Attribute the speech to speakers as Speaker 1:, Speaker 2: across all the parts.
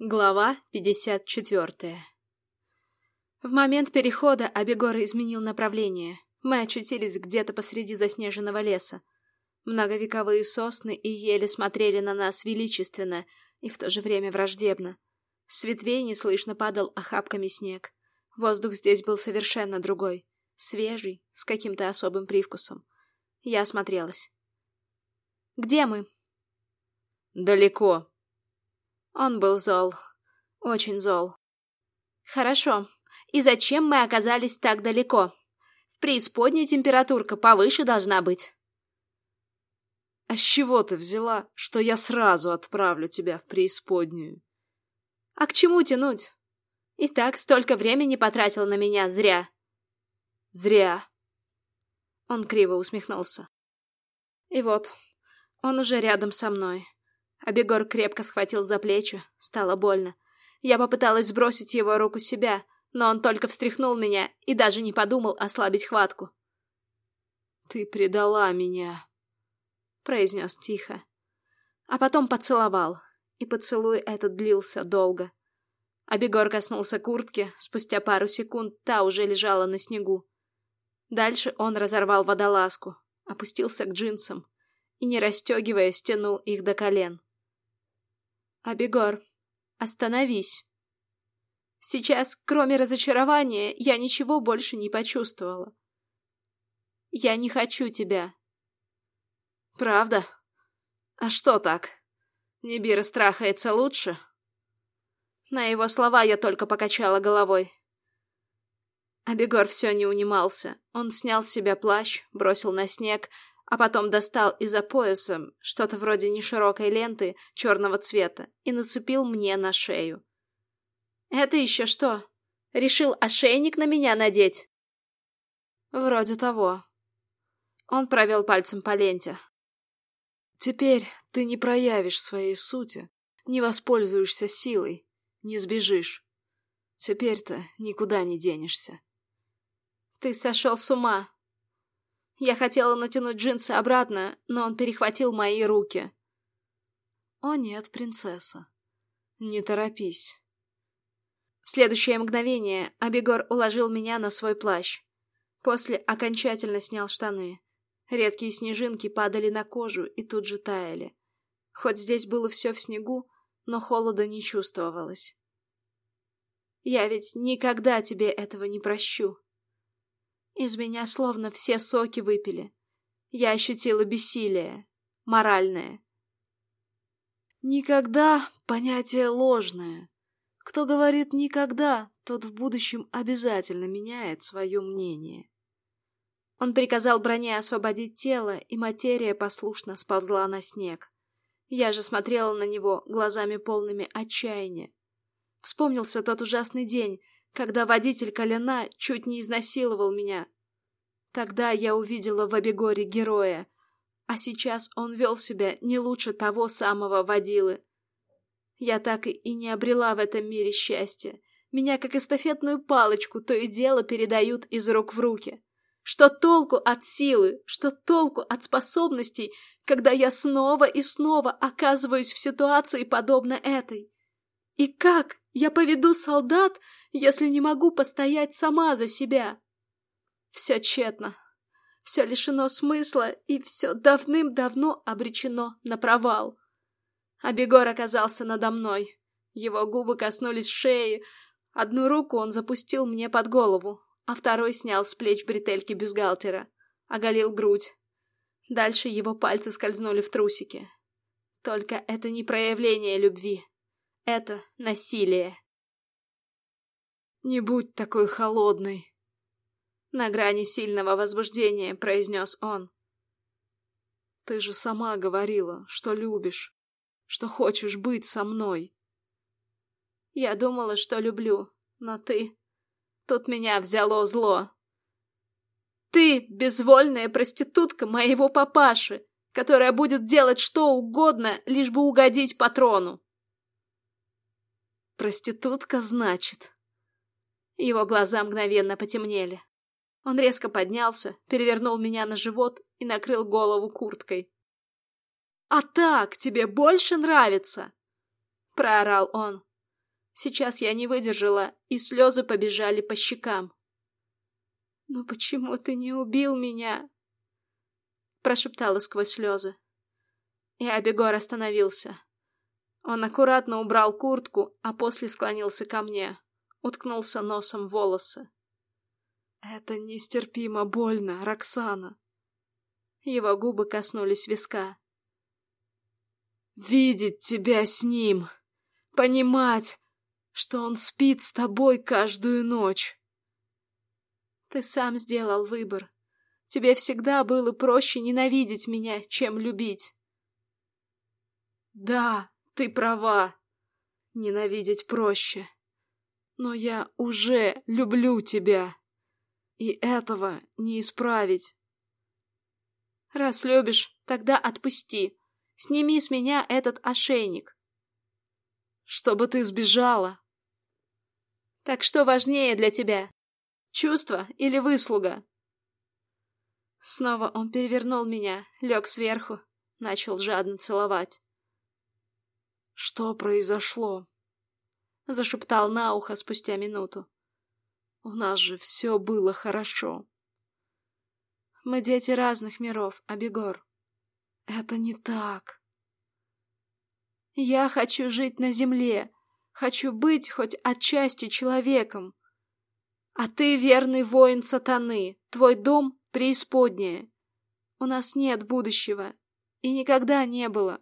Speaker 1: Глава 54 В момент перехода Абегор изменил направление. Мы очутились где-то посреди заснеженного леса. Многовековые сосны и ели смотрели на нас величественно и в то же время враждебно. С ветвей неслышно падал охапками снег. Воздух здесь был совершенно другой. Свежий, с каким-то особым привкусом. Я осмотрелась. «Где мы?»
Speaker 2: «Далеко»,
Speaker 1: он был зол. Очень зол. Хорошо. И зачем мы оказались так далеко? В преисподней температурка повыше должна быть.
Speaker 2: А с чего ты взяла, что я сразу отправлю тебя в преисподнюю?
Speaker 1: А к чему тянуть? И так столько времени потратил на меня зря.
Speaker 2: Зря.
Speaker 1: Он криво усмехнулся. И вот, он уже рядом со мной. Абегор крепко схватил за плечи, стало больно. Я попыталась сбросить его руку себя, но он только встряхнул меня и даже не подумал ослабить хватку.
Speaker 2: «Ты предала меня», — произнес тихо.
Speaker 1: А потом поцеловал, и поцелуй этот длился долго. Абегор коснулся куртки, спустя пару секунд та уже лежала на снегу. Дальше он разорвал водолазку, опустился к джинсам и, не расстегивая, стянул их до колен. Абегор, остановись. Сейчас, кроме разочарования, я ничего больше не почувствовала. Я не хочу тебя.
Speaker 2: Правда? А что так? Небира страхается лучше?
Speaker 1: На его слова я только покачала головой. Абегор все не унимался. Он снял с себя плащ, бросил на снег, а потом достал из-за пояса что-то вроде неширокой ленты черного цвета и нацепил мне на шею. «Это еще что? Решил ошейник на меня надеть?»
Speaker 2: «Вроде того».
Speaker 1: Он провел пальцем по ленте.
Speaker 2: «Теперь ты не проявишь своей сути, не воспользуешься силой, не сбежишь. Теперь-то никуда не денешься».
Speaker 1: «Ты сошел с ума!» Я хотела натянуть джинсы обратно, но он перехватил мои руки.
Speaker 2: «О нет, принцесса, не торопись».
Speaker 1: В следующее мгновение Абегор уложил меня на свой плащ. После окончательно снял штаны. Редкие снежинки падали на кожу и тут же таяли. Хоть здесь было все в снегу, но холода не чувствовалось. «Я ведь никогда тебе этого не прощу», из меня словно все соки выпили. Я ощутила бессилие. Моральное.
Speaker 2: Никогда — понятие ложное. Кто говорит «никогда», тот в будущем обязательно меняет свое мнение.
Speaker 1: Он приказал броне освободить тело, и материя послушно сползла на снег. Я же смотрела на него глазами полными отчаяния. Вспомнился тот ужасный день, когда водитель Коляна чуть не изнасиловал меня. Тогда я увидела в Абегоре героя, а сейчас он вел себя не лучше того самого водилы. Я так и не обрела в этом мире счастья. Меня, как эстафетную палочку, то и дело передают из рук в руки. Что толку от силы, что толку от способностей, когда я снова и снова оказываюсь в ситуации, подобно этой? И как я поведу солдат, если не могу постоять сама за себя? Все тщетно. Все лишено смысла, и все давным-давно обречено на провал. Абегор оказался надо мной. Его губы коснулись шеи. Одну руку он запустил мне под голову, а второй снял с плеч бретельки бюстгальтера, оголил грудь. Дальше его пальцы скользнули в трусики. Только это не проявление любви. Это насилие.
Speaker 2: «Не будь такой холодной!»
Speaker 1: На грани сильного возбуждения произнес он.
Speaker 2: «Ты же сама говорила, что любишь, что хочешь быть со мной».
Speaker 1: Я думала, что люблю, но ты... Тут меня взяло зло. Ты — безвольная проститутка моего папаши, которая будет делать что угодно, лишь бы угодить патрону.
Speaker 2: Проститутка, значит?
Speaker 1: Его глаза мгновенно потемнели. Он резко поднялся, перевернул меня на живот и накрыл голову курткой. «А так тебе больше нравится?» — проорал он. Сейчас я не выдержала, и слезы побежали по щекам. «Но почему ты не убил меня?» Прошептала сквозь слезы. И Абегор остановился. Он аккуратно убрал куртку, а после склонился ко мне, уткнулся носом в волосы.
Speaker 2: «Это нестерпимо больно, Роксана!»
Speaker 1: Его губы коснулись виска.
Speaker 2: «Видеть тебя с ним! Понимать, что он спит с тобой каждую ночь!»
Speaker 1: «Ты сам сделал выбор. Тебе всегда было проще ненавидеть меня, чем любить».
Speaker 2: «Да, ты права. Ненавидеть проще. Но я уже люблю тебя. И этого не исправить.
Speaker 1: Раз любишь, тогда отпусти. Сними с меня этот ошейник.
Speaker 2: Чтобы ты сбежала.
Speaker 1: Так что важнее для тебя? Чувство или выслуга? Снова он перевернул меня, лег сверху, начал жадно целовать.
Speaker 2: «Что произошло?» — зашептал на ухо спустя минуту. «У нас же все было хорошо».
Speaker 1: «Мы дети разных миров, Абегор».
Speaker 2: «Это не так».
Speaker 1: «Я хочу жить на земле, хочу быть хоть отчасти человеком. А ты верный воин сатаны, твой дом — преисподняя. У нас нет будущего, и никогда не было».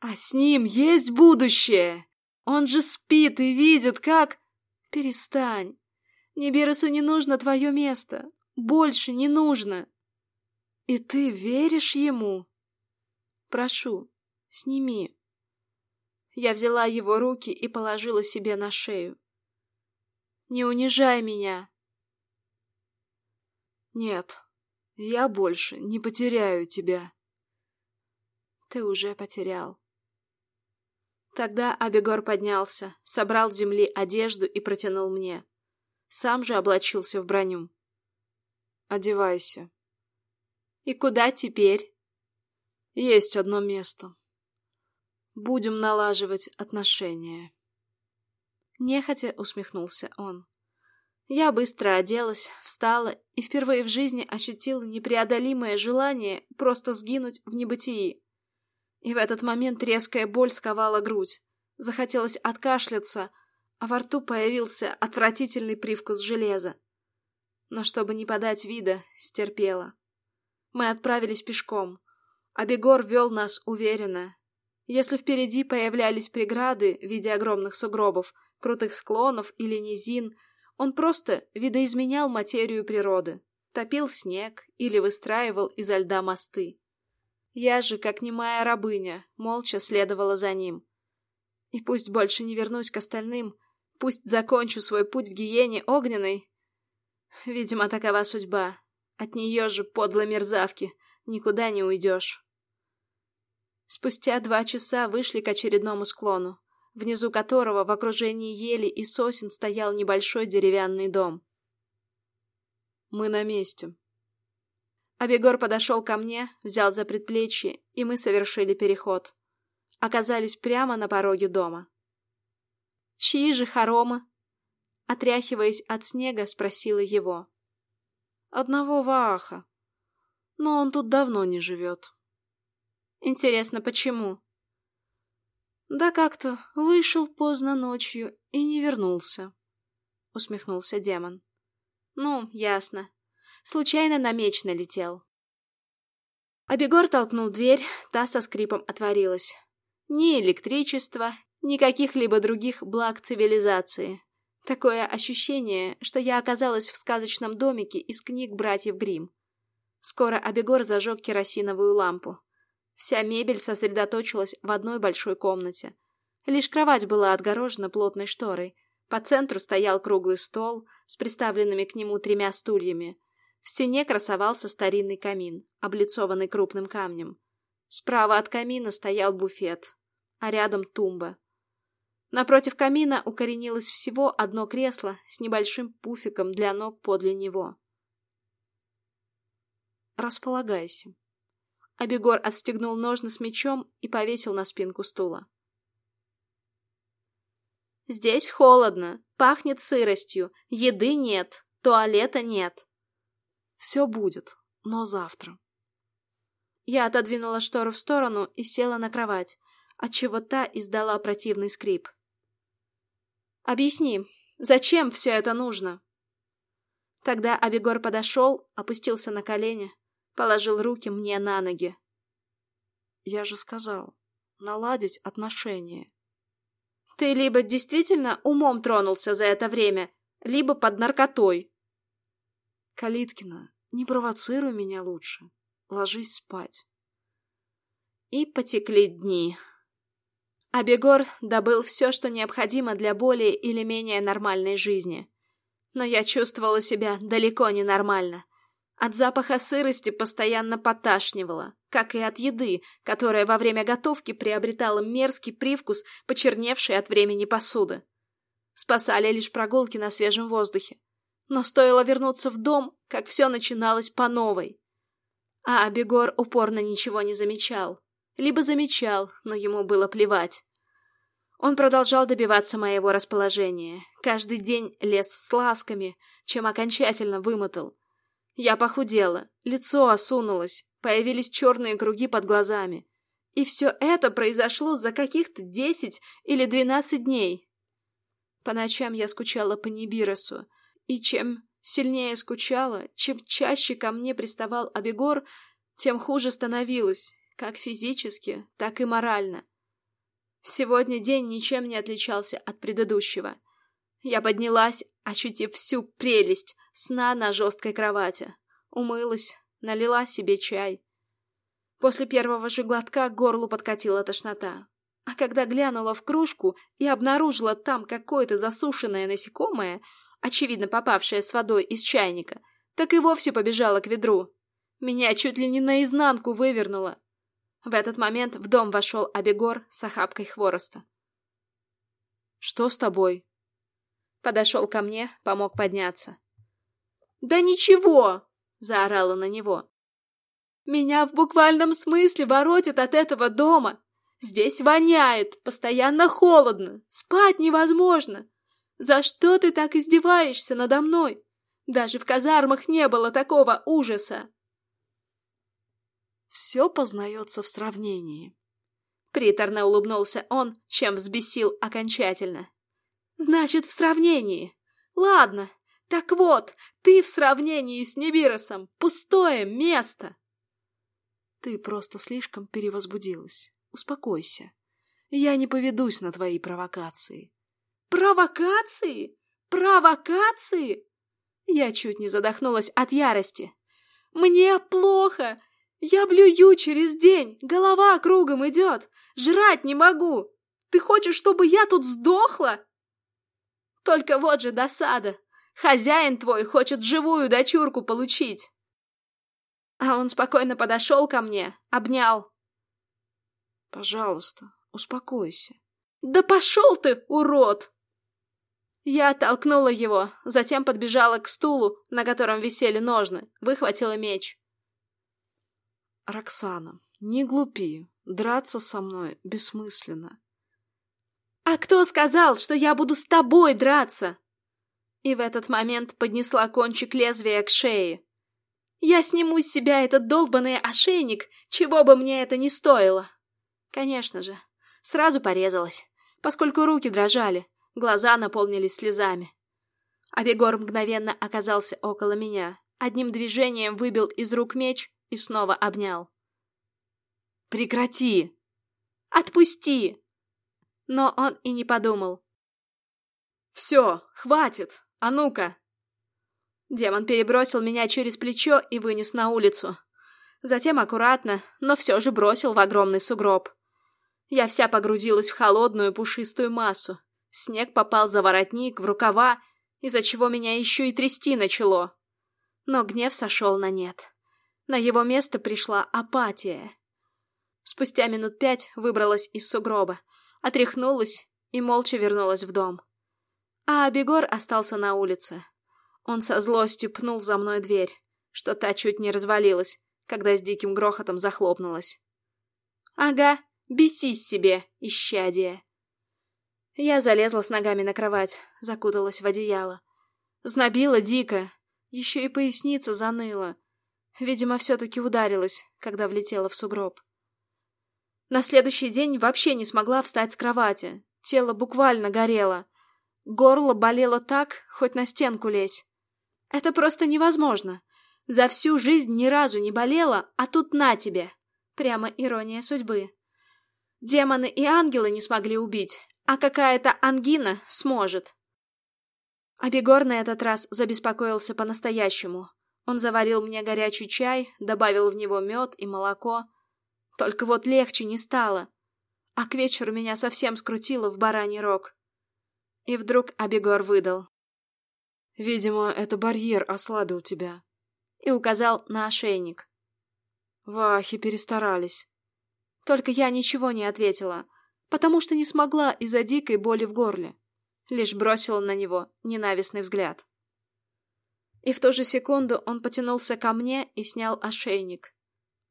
Speaker 2: А с ним есть будущее. Он же спит и видит, как...
Speaker 1: Перестань. Нибиросу не нужно твое место. Больше не нужно.
Speaker 2: И ты веришь ему?
Speaker 1: Прошу, сними. Я взяла его руки и положила себе на шею. Не унижай меня.
Speaker 2: Нет, я больше не потеряю тебя.
Speaker 1: Ты уже потерял. Тогда Абегор поднялся, собрал с земли одежду и протянул мне. Сам же облачился в броню.
Speaker 2: «Одевайся».
Speaker 1: «И куда теперь?»
Speaker 2: «Есть одно место. Будем налаживать отношения».
Speaker 1: Нехотя усмехнулся он. Я быстро оделась, встала и впервые в жизни ощутила непреодолимое желание просто сгинуть в небытии. И в этот момент резкая боль сковала грудь. Захотелось откашляться, а во рту появился отвратительный привкус железа. Но чтобы не подать вида, стерпела. Мы отправились пешком. а Бегор вел нас уверенно. Если впереди появлялись преграды в виде огромных сугробов, крутых склонов или низин, он просто видоизменял материю природы, топил снег или выстраивал изо льда мосты. Я же, как немая рабыня, молча следовала за ним. И пусть больше не вернусь к остальным, пусть закончу свой путь в гиене огненной. Видимо, такова судьба. От нее же, подлой мерзавки, никуда не уйдешь. Спустя два часа вышли к очередному склону, внизу которого в окружении ели и сосен стоял небольшой деревянный дом.
Speaker 2: «Мы на месте»,
Speaker 1: Абегор подошел ко мне, взял за предплечье, и мы совершили переход. Оказались прямо на пороге дома. «Чьи же хоромы?» Отряхиваясь от снега, спросила его.
Speaker 2: «Одного Вааха. Но он тут давно не живет».
Speaker 1: «Интересно, почему?»
Speaker 2: «Да как-то вышел поздно ночью и не вернулся», — усмехнулся демон.
Speaker 1: «Ну, ясно. Случайно на меч налетел. Абегор толкнул дверь, та со скрипом отворилась. Ни электричества, ни каких-либо других благ цивилизации. Такое ощущение, что я оказалась в сказочном домике из книг братьев Гримм. Скоро Абегор зажег керосиновую лампу. Вся мебель сосредоточилась в одной большой комнате. Лишь кровать была отгорожена плотной шторой. По центру стоял круглый стол с приставленными к нему тремя стульями. В стене красовался старинный камин, облицованный крупным камнем. Справа от камина стоял буфет, а рядом тумба. Напротив камина укоренилось всего одно кресло с небольшим пуфиком для ног подле него.
Speaker 2: «Располагайся».
Speaker 1: Абегор отстегнул ножны с мечом и повесил на спинку стула. Здесь холодно, пахнет сыростью, еды нет, туалета нет.
Speaker 2: Все будет, но завтра.
Speaker 1: Я отодвинула штору в сторону и села на кровать, отчего та издала противный скрип. «Объясни, зачем все это нужно?» Тогда Абегор подошел, опустился на колени, положил руки мне на ноги.
Speaker 2: «Я же сказал, наладить отношения».
Speaker 1: «Ты либо действительно умом тронулся за это время, либо под наркотой».
Speaker 2: «Калиткина, не провоцируй меня лучше. Ложись спать».
Speaker 1: И потекли дни. Абегор добыл все, что необходимо для более или менее нормальной жизни но я чувствовала себя далеко не нормально. От запаха сырости постоянно поташнивало, как и от еды, которая во время готовки приобретала мерзкий привкус, почерневший от времени посуды. Спасали лишь прогулки на свежем воздухе. Но стоило вернуться в дом, как все начиналось по новой. А Абегор упорно ничего не замечал. Либо замечал, но ему было плевать. Он продолжал добиваться моего расположения. Каждый день лез с ласками, чем окончательно вымотал. Я похудела, лицо осунулось, появились черные круги под глазами. И все это произошло за каких-то десять или двенадцать дней. По ночам я скучала по Нибиросу, и чем сильнее скучала, чем чаще ко мне приставал Абегор, тем хуже становилось, как физически, так и морально. Сегодня день ничем не отличался от предыдущего. Я поднялась, ощутив всю прелесть сна на жесткой кровати. Умылась, налила себе чай. После первого же глотка горлу подкатила тошнота. А когда глянула в кружку и обнаружила там какое-то засушенное насекомое, очевидно попавшее с водой из чайника, так и вовсе побежала к ведру. Меня чуть ли не наизнанку вывернуло. В этот момент в дом вошел Абегор с охапкой хвороста.
Speaker 2: «Что с тобой?»
Speaker 1: Подошел ко мне, помог подняться. «Да ничего!» — заорала на него. «Меня в буквальном смысле воротит от этого дома. Здесь воняет, постоянно холодно, спать невозможно. За что ты так издеваешься надо мной? Даже в казармах не было такого ужаса!»
Speaker 2: Все познается в сравнении.
Speaker 1: Приторно улыбнулся он, чем взбесил окончательно. Значит, в сравнении. Ладно, так вот, ты в сравнении с Небиросом пустое место.
Speaker 2: Ты просто слишком перевозбудилась. Успокойся. Я не поведусь на твои провокации.
Speaker 1: Провокации? Провокации? Я чуть не задохнулась от ярости. Мне плохо, я блюю через день, голова кругом идет, жрать не могу. Ты хочешь, чтобы я тут сдохла? Только вот же досада. Хозяин твой хочет живую дочурку получить. А он спокойно подошел ко мне, обнял.
Speaker 2: Пожалуйста, успокойся.
Speaker 1: Да пошел ты, урод! Я оттолкнула его, затем подбежала к стулу, на котором висели ножны, выхватила меч.
Speaker 2: Роксана, не глупи. Драться со мной бессмысленно.
Speaker 1: А кто сказал, что я буду с тобой драться? И в этот момент поднесла кончик лезвия к шее. Я сниму с себя этот долбанный ошейник, чего бы мне это ни стоило. Конечно же, сразу порезалась, поскольку руки дрожали, глаза наполнились слезами. А Бегор мгновенно оказался около меня, одним движением выбил из рук меч и снова обнял.
Speaker 2: «Прекрати!»
Speaker 1: «Отпусти!» Но он и не подумал.
Speaker 2: «Все, хватит! А ну-ка!»
Speaker 1: Демон перебросил меня через плечо и вынес на улицу. Затем аккуратно, но все же бросил в огромный сугроб. Я вся погрузилась в холодную пушистую массу. Снег попал за воротник, в рукава, из-за чего меня еще и трясти начало. Но гнев сошел на нет. На его место пришла апатия. Спустя минут пять выбралась из сугроба, отряхнулась и молча вернулась в дом. А Абегор остался на улице. Он со злостью пнул за мной дверь, что та чуть не развалилась, когда с диким грохотом захлопнулась. «Ага, бесись себе, исчадие!» Я залезла с ногами на кровать, закуталась в одеяло. Знобила дико, еще и поясница заныла. Видимо, все-таки ударилась, когда влетела в сугроб. На следующий день вообще не смогла встать с кровати. Тело буквально горело. Горло болело так, хоть на стенку лезь. Это просто невозможно. За всю жизнь ни разу не болело, а тут на тебе. Прямо ирония судьбы. Демоны и ангелы не смогли убить, а какая-то ангина сможет. А Бегор на этот раз забеспокоился по-настоящему. Он заварил мне горячий чай, добавил в него мед и молоко. Только вот легче не стало. А к вечеру меня совсем скрутило в бараний рог. И вдруг Абегор выдал.
Speaker 2: «Видимо, это барьер ослабил тебя».
Speaker 1: И указал на ошейник.
Speaker 2: Вахи перестарались.
Speaker 1: Только я ничего не ответила, потому что не смогла из-за дикой боли в горле. Лишь бросила на него ненавистный взгляд. И в ту же секунду он потянулся ко мне и снял ошейник.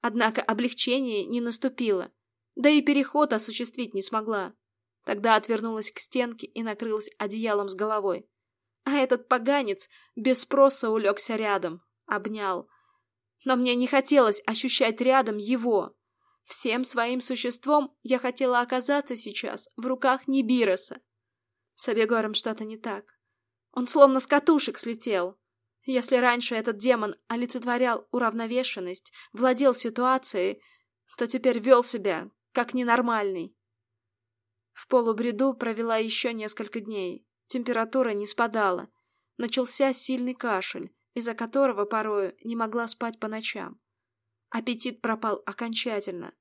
Speaker 1: Однако облегчение не наступило, да и переход осуществить не смогла. Тогда отвернулась к стенке и накрылась одеялом с головой. А этот поганец без спроса улегся рядом, обнял. Но мне не хотелось ощущать рядом его. Всем своим существом я хотела оказаться сейчас в руках Нибироса. С Абегором что-то не так. Он словно с катушек слетел. Если раньше этот демон олицетворял уравновешенность, владел ситуацией, то теперь вел себя как ненормальный. В полубреду провела еще несколько дней. Температура не спадала. Начался сильный кашель, из-за которого порою не могла спать по ночам. Аппетит пропал окончательно.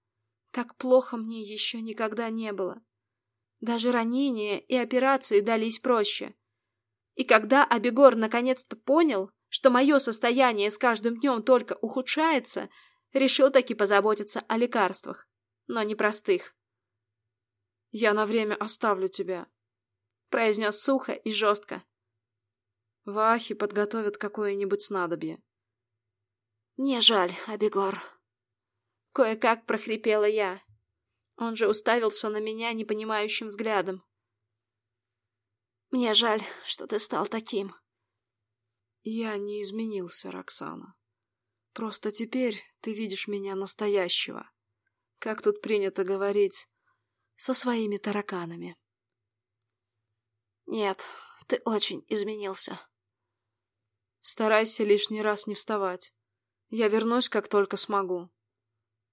Speaker 1: Так плохо мне еще никогда не было. Даже ранения и операции дались проще. И когда Абегор наконец-то понял, что мое состояние с каждым днем только ухудшается, решил таки позаботиться о лекарствах, но не простых.
Speaker 2: «Я на время оставлю тебя», — произнес сухо и жестко. Вахи подготовят какое-нибудь снадобье.
Speaker 1: «Не жаль, Абегор», — кое-как прохрипела я. Он же уставился на меня непонимающим взглядом. «Мне жаль, что ты стал таким».
Speaker 2: Я не изменился, Роксана. Просто теперь ты видишь меня настоящего. Как тут принято говорить, со своими тараканами.
Speaker 1: Нет, ты очень изменился.
Speaker 2: Старайся лишний раз не вставать. Я вернусь, как только смогу.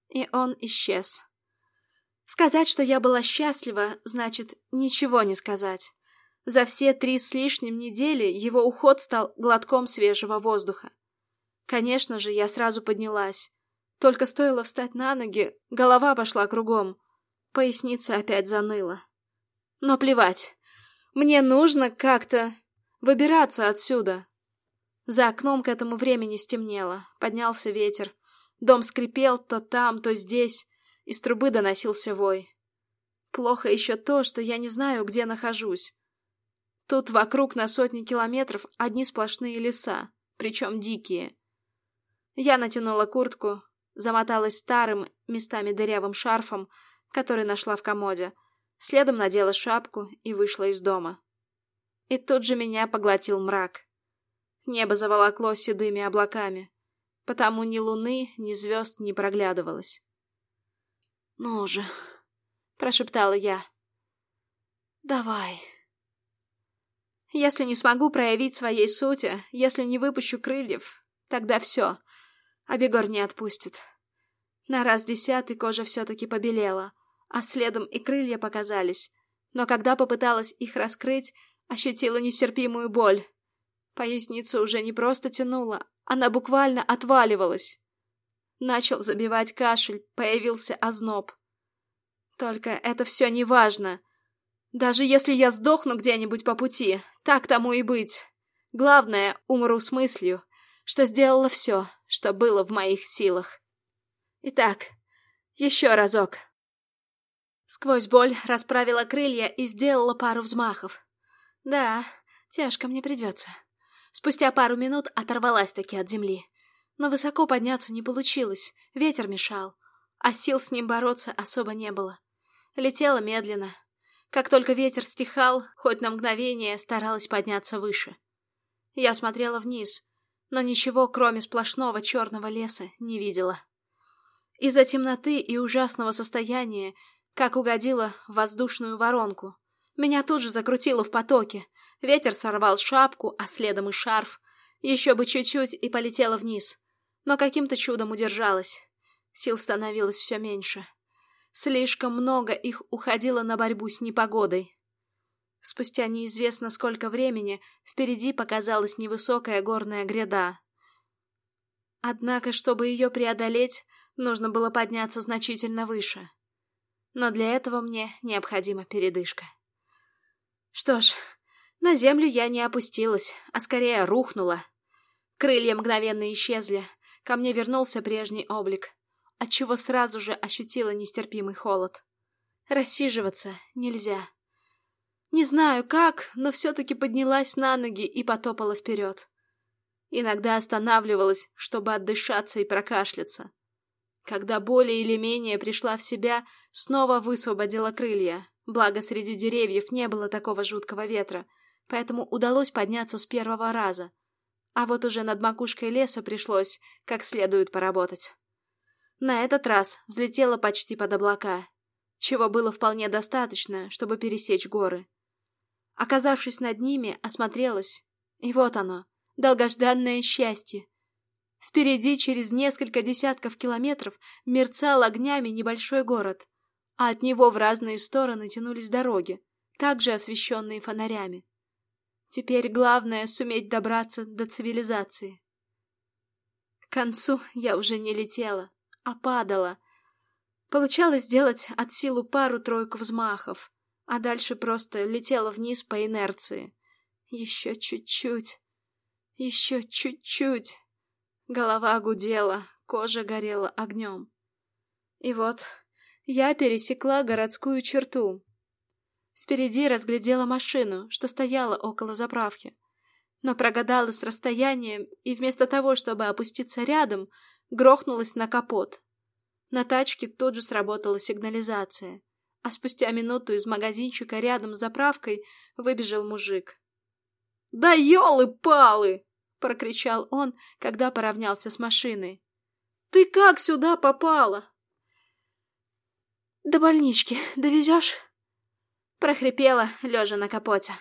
Speaker 1: И он исчез. Сказать, что я была счастлива, значит ничего не сказать. За все три с лишним недели его уход стал глотком свежего воздуха. Конечно же, я сразу поднялась. Только стоило встать на ноги, голова пошла кругом. Поясница опять заныла. Но плевать. Мне нужно как-то выбираться отсюда. За окном к этому времени стемнело. Поднялся ветер. Дом скрипел то там, то здесь. Из трубы доносился вой. Плохо еще то, что я не знаю, где нахожусь. Тут вокруг на сотни километров одни сплошные леса, причем дикие. Я натянула куртку, замоталась старым, местами дырявым шарфом, который нашла в комоде, следом надела шапку и вышла из дома. И тут же меня поглотил мрак. Небо заволокло седыми облаками, потому ни луны, ни звезд не проглядывалось. «Ну же», — прошептала я, — «давай». Если не смогу проявить своей сути, если не выпущу крыльев, тогда все. А Бегор не отпустит. На раз десятый кожа все-таки побелела, а следом и крылья показались. Но когда попыталась их раскрыть, ощутила нестерпимую боль. Поясницу уже не просто тянула, она буквально отваливалась. Начал забивать кашель, появился озноб. Только это все не важно. Даже если я сдохну где-нибудь по пути, так тому и быть. Главное, умру с мыслью, что сделала все, что было в моих силах. Итак, еще разок. Сквозь боль расправила крылья и сделала пару взмахов. Да, тяжко мне придется. Спустя пару минут оторвалась таки от земли. Но высоко подняться не получилось, ветер мешал, а сил с ним бороться особо не было. Летела медленно, Как только ветер стихал, хоть на мгновение старалась подняться выше. Я смотрела вниз, но ничего, кроме сплошного черного леса, не видела. Из-за темноты и ужасного состояния, как угодила в воздушную воронку, меня тут же закрутило в потоке. Ветер сорвал шапку, а следом и шарф. Еще бы чуть-чуть и полетела вниз. Но каким-то чудом удержалась. Сил становилось все меньше. Слишком много их уходило на борьбу с непогодой. Спустя неизвестно сколько времени впереди показалась невысокая горная гряда. Однако, чтобы ее преодолеть, нужно было подняться значительно выше. Но для этого мне необходима передышка. Что ж, на землю я не опустилась, а скорее рухнула. Крылья мгновенно исчезли, ко мне вернулся прежний облик отчего сразу же ощутила нестерпимый холод. Рассиживаться нельзя. Не знаю как, но все-таки поднялась на ноги и потопала вперед. Иногда останавливалась, чтобы отдышаться и прокашляться. Когда более или менее пришла в себя, снова высвободила крылья. Благо, среди деревьев не было такого жуткого ветра, поэтому удалось подняться с первого раза. А вот уже над макушкой леса пришлось как следует поработать. На этот раз взлетела почти под облака, чего было вполне достаточно, чтобы пересечь горы. Оказавшись над ними, осмотрелась, и вот оно, долгожданное счастье. Впереди через несколько десятков километров мерцал огнями небольшой город, а от него в разные стороны тянулись дороги, также освещенные фонарями. Теперь главное — суметь добраться до цивилизации. К концу я уже не летела а падала. Получалось сделать от силу пару-тройку взмахов, а дальше просто летела вниз по инерции. Еще чуть-чуть, еще чуть-чуть. Голова гудела, кожа горела огнем. И вот я пересекла городскую черту. Впереди разглядела машину, что стояла около заправки. Но прогадала с расстоянием, и вместо того, чтобы опуститься рядом, грохнулась на капот. На тачке тут же сработала сигнализация, а спустя минуту из магазинчика рядом с заправкой выбежал мужик. «Да елы-палы!» — прокричал он, когда поравнялся с машиной. «Ты как сюда попала?» «До больнички довезешь?» — прохрипела, лежа на капоте.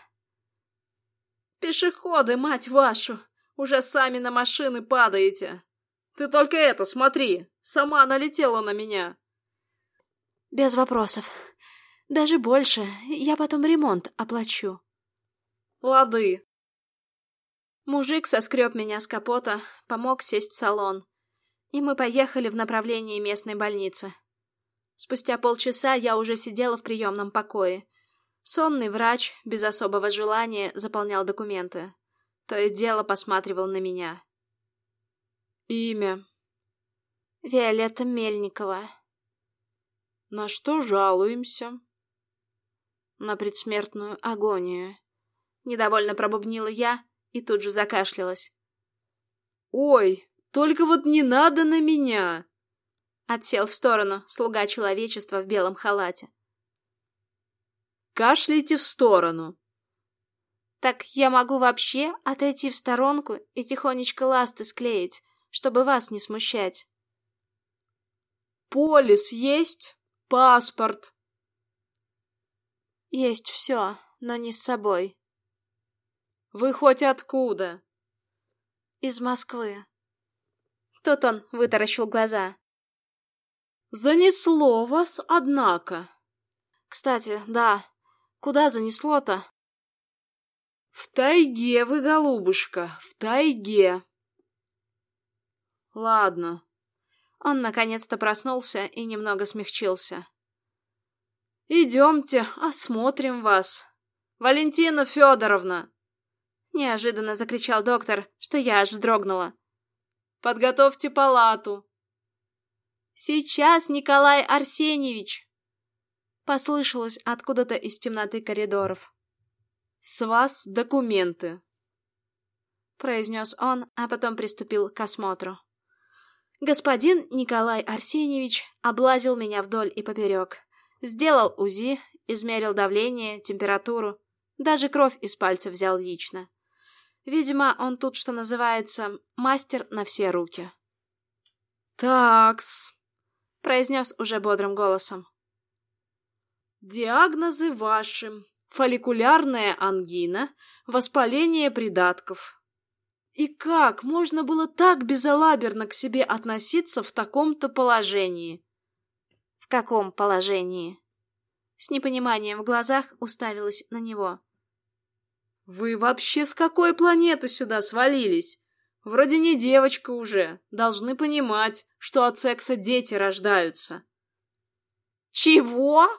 Speaker 1: «Пешеходы, мать вашу! Уже сами на машины падаете!» Ты только это смотри! Сама налетела на меня!» «Без вопросов. Даже больше. Я потом ремонт оплачу». «Лады». Мужик соскреб меня с капота, помог сесть в салон. И мы поехали в направлении местной больницы. Спустя полчаса я уже сидела в приемном покое. Сонный врач, без особого желания, заполнял документы. То и дело посматривал на меня. Имя. Виолетта Мельникова. На что жалуемся? На предсмертную агонию. Недовольно пробубнила я и тут же закашлялась. Ой, только вот не надо на меня! Отсел в сторону слуга человечества в белом халате. Кашляйте в сторону. Так я могу вообще отойти в сторонку и тихонечко ласты склеить, чтобы вас не смущать. Полис есть? Паспорт? Есть все, но не с собой. Вы хоть откуда? Из Москвы. Тут он вытаращил глаза. Занесло вас, однако. Кстати, да, куда занесло-то? В тайге вы, голубушка, в тайге. Ладно. Он наконец-то проснулся и немного смягчился. Идемте, осмотрим вас. Валентина Федоровна! Неожиданно закричал доктор, что я аж вздрогнула. Подготовьте палату. Сейчас, Николай Арсеньевич! Послышалось откуда-то из темноты коридоров. С вас документы, произнес он, а потом приступил к осмотру. Господин Николай Арсеньевич облазил меня вдоль и поперек, сделал УЗИ измерил давление, температуру, даже кровь из пальца взял лично. Видимо, он тут, что называется, мастер на все руки.
Speaker 2: «Такс», —
Speaker 1: произнес уже бодрым голосом.
Speaker 2: «Диагнозы ваши. Фолликулярная ангина, воспаление придатков. И как можно было так безалаберно к себе относиться в таком-то положении?»
Speaker 1: «В каком положении?» С непониманием в глазах уставилась на него.
Speaker 2: «Вы вообще с какой планеты сюда свалились? Вроде не девочка уже. Должны понимать, что от секса дети рождаются».
Speaker 1: «Чего?»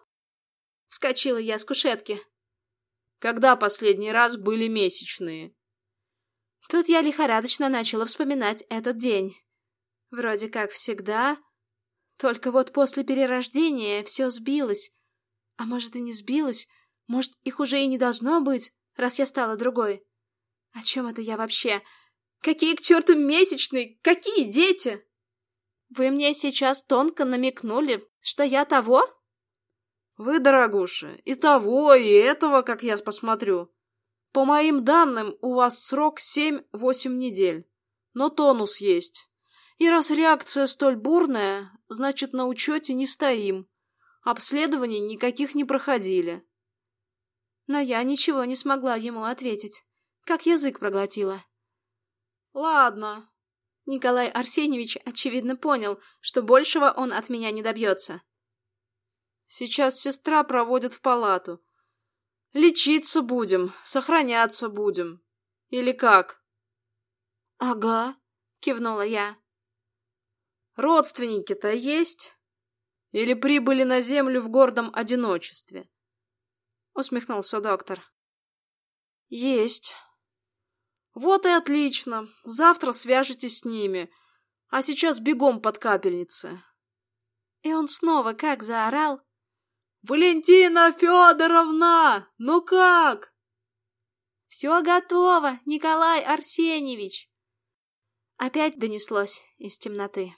Speaker 1: Вскочила я с кушетки.
Speaker 2: «Когда последний раз были месячные?»
Speaker 1: Тут я лихорадочно начала вспоминать этот день. Вроде как всегда. Только вот после перерождения все сбилось. А может и не сбилось, может их уже и не должно быть раз я стала другой. О чем это я вообще? Какие к черту месячные? Какие дети? Вы мне сейчас тонко намекнули, что я того?
Speaker 2: Вы, дорогуша, и того, и этого, как я посмотрю. По моим данным, у вас срок семь-восемь недель. Но тонус есть. И раз реакция столь бурная, значит, на учете не стоим. Обследований никаких не проходили.
Speaker 1: Но я ничего не смогла ему ответить. Как язык проглотила.
Speaker 2: «Ладно».
Speaker 1: Николай Арсеньевич, очевидно, понял, что большего он от меня не добьется.
Speaker 2: «Сейчас сестра проводит в палату. Лечиться будем, сохраняться будем. Или как?»
Speaker 1: «Ага», — кивнула я.
Speaker 2: «Родственники-то есть? Или прибыли на землю в гордом одиночестве?» — усмехнулся доктор. «Есть. Вот и отлично. Завтра свяжетесь с ними. А сейчас бегом под капельницы».
Speaker 1: И он снова как заорал.
Speaker 2: «Валентина Федоровна! Ну как?»
Speaker 1: «Все готово, Николай Арсеньевич!» Опять донеслось из темноты.